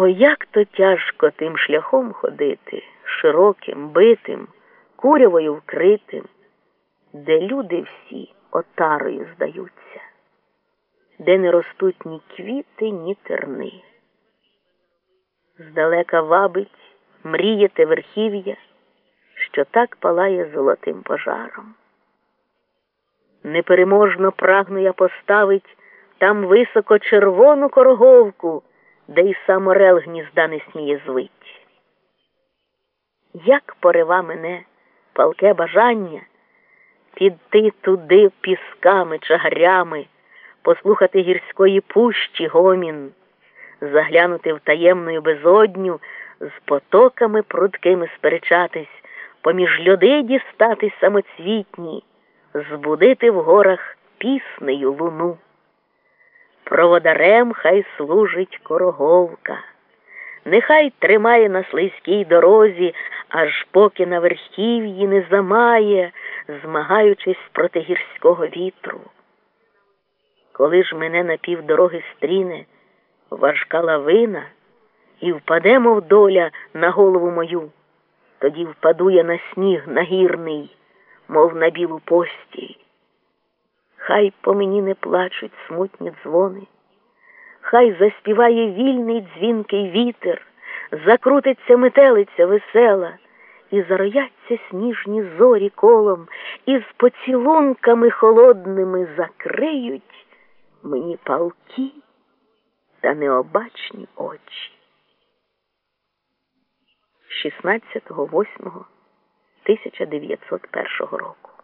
О, як то тяжко тим шляхом ходити, широким, битим, курявою вкритим, де люди всі отарою здаються, де не ростуть ні квіти, ні терни. Здалека вабить, мрієте верхів'я, що так палає золотим пожаром. Непереможно прагну я поставить там високо червону короговку, де й сам орел гнізда не сміє звить. Як порива мене палке бажання підти туди пісками чагарями, послухати гірської пущі гомін, заглянути в таємну безодню, з потоками прудкими сперечатись, поміж людей дістатись самоцвітні, збудити в горах піснею луну. Проводарем хай служить короговка, нехай тримає на слизькій дорозі, аж поки на верхів'ї не замає, змагаючись проти гірського вітру. Коли ж мене на півдороги стріне важка лавина і впаде, мов доля, на голову мою, тоді впаду я на сніг нагірний, мов на білу постіль. Хай по мені не плачуть смутні дзвони, хай заспіває вільний дзвінкий вітер, закрутиться метелиця весела, і зарояться сніжні зорі колом, і з поцілунками холодними закриють мені палки та необачні очі. 16.08.1901 року